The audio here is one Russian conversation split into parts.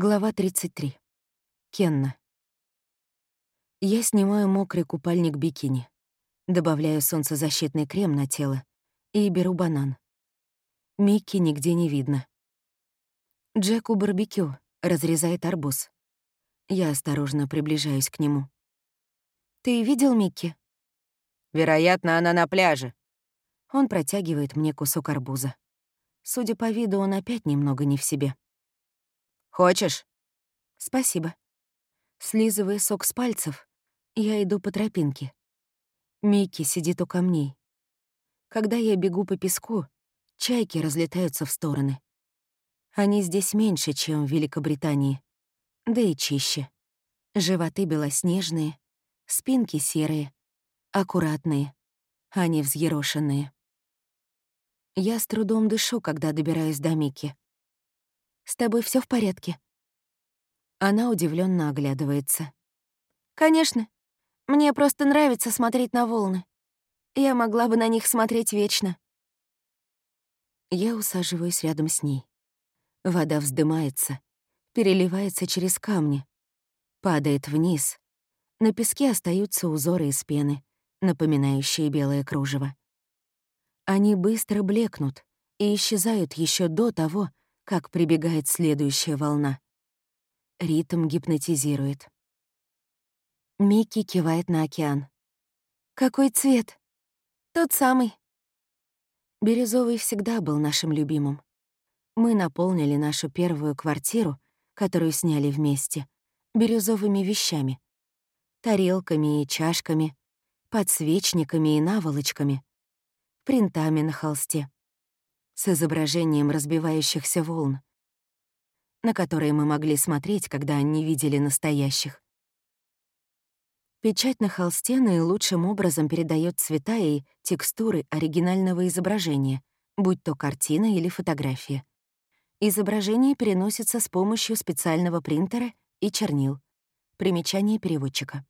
Глава 33. Кенна. Я снимаю мокрый купальник бикини, добавляю солнцезащитный крем на тело и беру банан. Микки нигде не видно. Джек у барбекю разрезает арбуз. Я осторожно приближаюсь к нему. «Ты видел Микки?» «Вероятно, она на пляже». Он протягивает мне кусок арбуза. Судя по виду, он опять немного не в себе. Хочешь?» «Спасибо». Слизывая сок с пальцев, я иду по тропинке. Микки сидит у камней. Когда я бегу по песку, чайки разлетаются в стороны. Они здесь меньше, чем в Великобритании, да и чище. Животы белоснежные, спинки серые, аккуратные, а не взъерошенные. Я с трудом дышу, когда добираюсь до Мики. С тобой все в порядке?» Она удивленно оглядывается. «Конечно. Мне просто нравится смотреть на волны. Я могла бы на них смотреть вечно». Я усаживаюсь рядом с ней. Вода вздымается, переливается через камни, падает вниз. На песке остаются узоры из пены, напоминающие белое кружево. Они быстро блекнут и исчезают еще до того, как прибегает следующая волна. Ритм гипнотизирует. Микки кивает на океан. «Какой цвет?» «Тот самый». Бирюзовый всегда был нашим любимым. Мы наполнили нашу первую квартиру, которую сняли вместе, бирюзовыми вещами. Тарелками и чашками, подсвечниками и наволочками, принтами на холсте с изображением разбивающихся волн, на которые мы могли смотреть, когда не видели настоящих. Печать на холсте наилучшим образом передает цвета и текстуры оригинального изображения, будь то картина или фотография. Изображение переносится с помощью специального принтера и чернил. Примечание переводчика.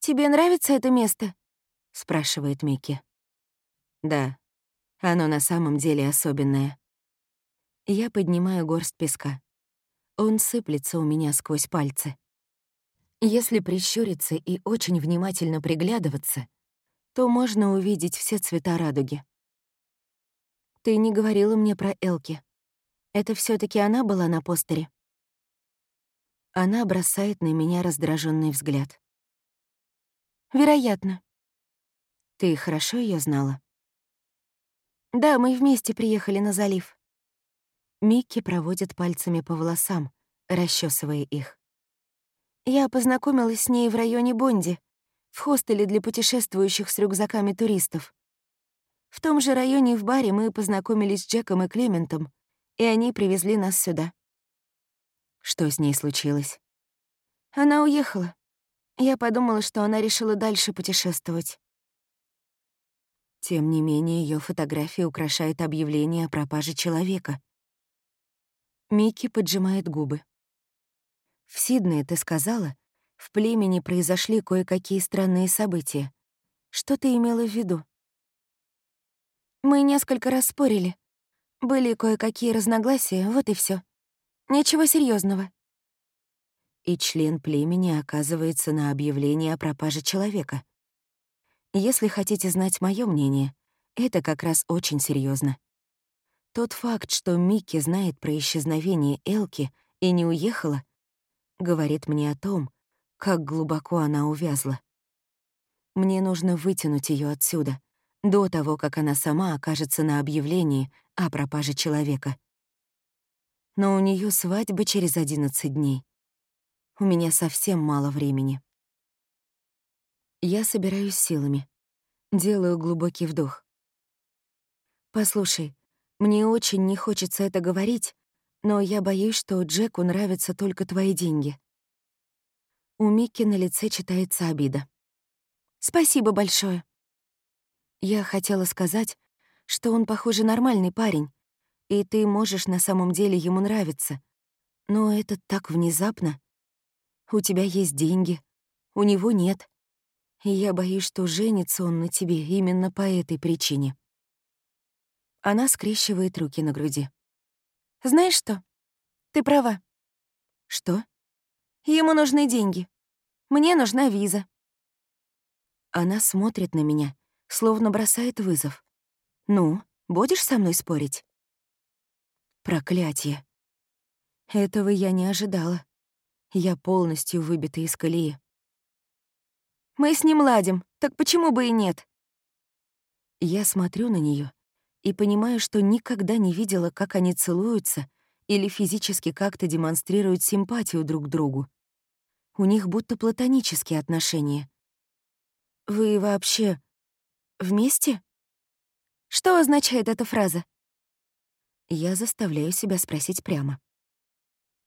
«Тебе нравится это место?» — спрашивает Микки. «Да, оно на самом деле особенное. Я поднимаю горсть песка. Он сыплется у меня сквозь пальцы. Если прищуриться и очень внимательно приглядываться, то можно увидеть все цвета радуги. Ты не говорила мне про Элки. Это все таки она была на постере? Она бросает на меня раздраженный взгляд. Вероятно. Ты хорошо ее знала? Да, мы вместе приехали на залив. Микки проводит пальцами по волосам, расчесывая их. Я познакомилась с ней в районе Бонди, в хостеле для путешествующих с рюкзаками туристов. В том же районе в баре мы познакомились с Джеком и Клементом, и они привезли нас сюда. Что с ней случилось? Она уехала. Я подумала, что она решила дальше путешествовать. Тем не менее, ее фотография украшает объявление о пропаже человека. Микки поджимает губы. «В Сиднее, ты сказала, в племени произошли кое-какие странные события. Что ты имела в виду?» «Мы несколько раз спорили. Были кое-какие разногласия, вот и все. Ничего серьезного. И член племени оказывается на объявлении о пропаже человека. Если хотите знать мое мнение, это как раз очень серьезно. Тот факт, что Микки знает про исчезновение Элки и не уехала, говорит мне о том, как глубоко она увязла. Мне нужно вытянуть ее отсюда, до того, как она сама окажется на объявлении о пропаже человека. Но у нее свадьба через 11 дней. У меня совсем мало времени. Я собираюсь силами. Делаю глубокий вдох. «Послушай, мне очень не хочется это говорить, но я боюсь, что Джеку нравятся только твои деньги». У Микки на лице читается обида. «Спасибо большое». Я хотела сказать, что он, похоже, нормальный парень, и ты можешь на самом деле ему нравиться. Но это так внезапно. У тебя есть деньги, у него нет. Я боюсь, что женится он на тебе именно по этой причине. Она скрещивает руки на груди. Знаешь что? Ты права. Что? Ему нужны деньги. Мне нужна виза. Она смотрит на меня, словно бросает вызов. Ну, будешь со мной спорить? Проклятие. Этого я не ожидала. Я полностью выбита из колеи. Мы с ним ладим, так почему бы и нет? Я смотрю на нее и понимаю, что никогда не видела, как они целуются или физически как-то демонстрируют симпатию друг к другу. У них будто платонические отношения. Вы вообще вместе? Что означает эта фраза? Я заставляю себя спросить прямо.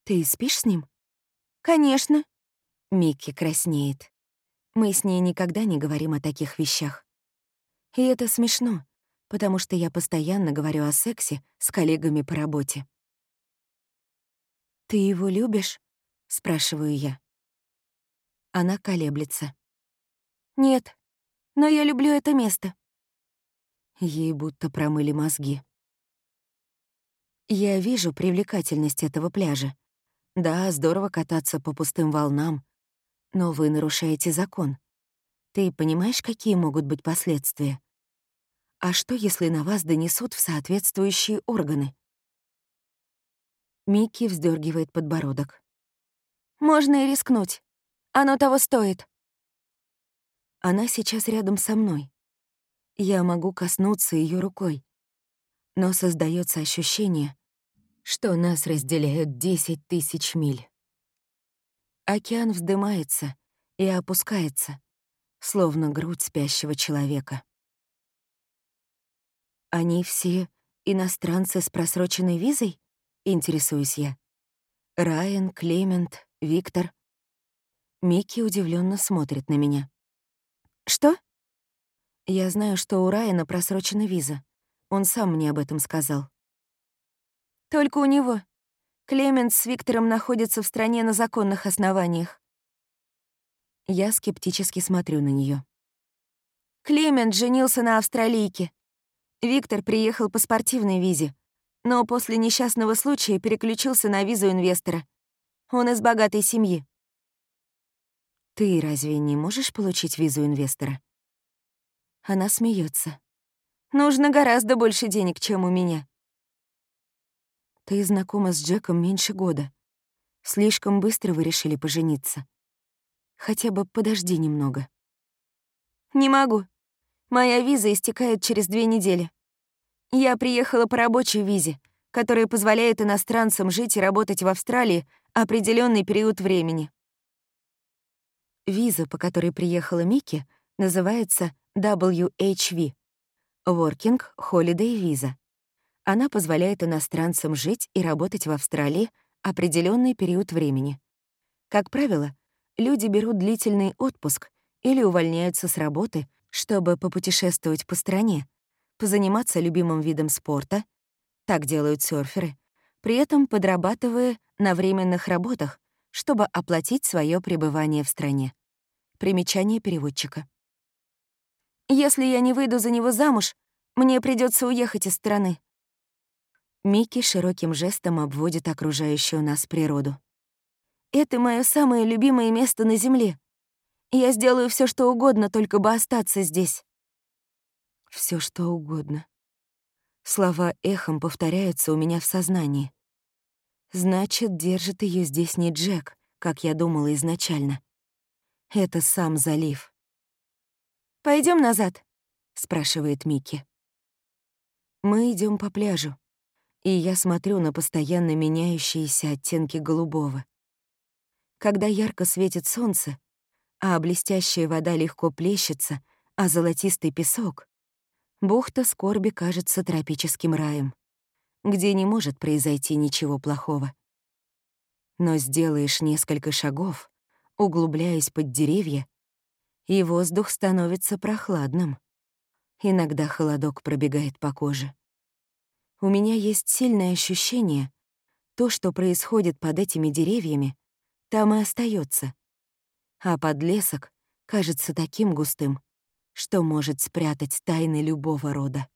Ты спишь с ним? Конечно. Микки краснеет. Мы с ней никогда не говорим о таких вещах. И это смешно, потому что я постоянно говорю о сексе с коллегами по работе. «Ты его любишь?» — спрашиваю я. Она колеблется. «Нет, но я люблю это место». Ей будто промыли мозги. Я вижу привлекательность этого пляжа. Да, здорово кататься по пустым волнам, но вы нарушаете закон. Ты понимаешь, какие могут быть последствия? А что, если на вас донесут в соответствующие органы? Микки вздергивает подбородок. Можно и рискнуть. Оно того стоит. Она сейчас рядом со мной. Я могу коснуться ее рукой. Но создается ощущение, что нас разделяют десять тысяч миль. Океан вздымается и опускается, словно грудь спящего человека. Они все иностранцы с просроченной визой? Интересуюсь я. Райан, Клемент, Виктор. Микки удивленно смотрит на меня. Что? Я знаю, что у Райана просрочена виза. Он сам мне об этом сказал. Только у него. Клемент с Виктором находятся в стране на законных основаниях. Я скептически смотрю на нее. Клемент женился на австралийке. Виктор приехал по спортивной визе, но после несчастного случая переключился на визу инвестора. Он из богатой семьи. Ты разве не можешь получить визу инвестора? Она смеется. Нужно гораздо больше денег, чем у меня. Ты знакома с Джеком меньше года. Слишком быстро вы решили пожениться. Хотя бы подожди немного. Не могу. Моя виза истекает через две недели. Я приехала по рабочей визе, которая позволяет иностранцам жить и работать в Австралии определенный период времени. Виза, по которой приехала Микки, называется WHV — Working Holiday Visa. Она позволяет иностранцам жить и работать в Австралии определенный период времени. Как правило, люди берут длительный отпуск или увольняются с работы, чтобы попутешествовать по стране, позаниматься любимым видом спорта, так делают серферы, при этом подрабатывая на временных работах, чтобы оплатить свое пребывание в стране. Примечание переводчика. «Если я не выйду за него замуж, мне придется уехать из страны», Микки широким жестом обводит окружающую нас природу. «Это мое самое любимое место на Земле. Я сделаю все, что угодно, только бы остаться здесь». Все что угодно. Слова эхом повторяются у меня в сознании. Значит, держит ее здесь не Джек, как я думала изначально. Это сам залив. Пойдем назад?» — спрашивает Микки. Мы идем по пляжу и я смотрю на постоянно меняющиеся оттенки голубого. Когда ярко светит солнце, а блестящая вода легко плещется, а золотистый песок, бухта скорби кажется тропическим раем, где не может произойти ничего плохого. Но сделаешь несколько шагов, углубляясь под деревья, и воздух становится прохладным. Иногда холодок пробегает по коже. У меня есть сильное ощущение, то, что происходит под этими деревьями, там и остается, а подлесок кажется таким густым, что может спрятать тайны любого рода.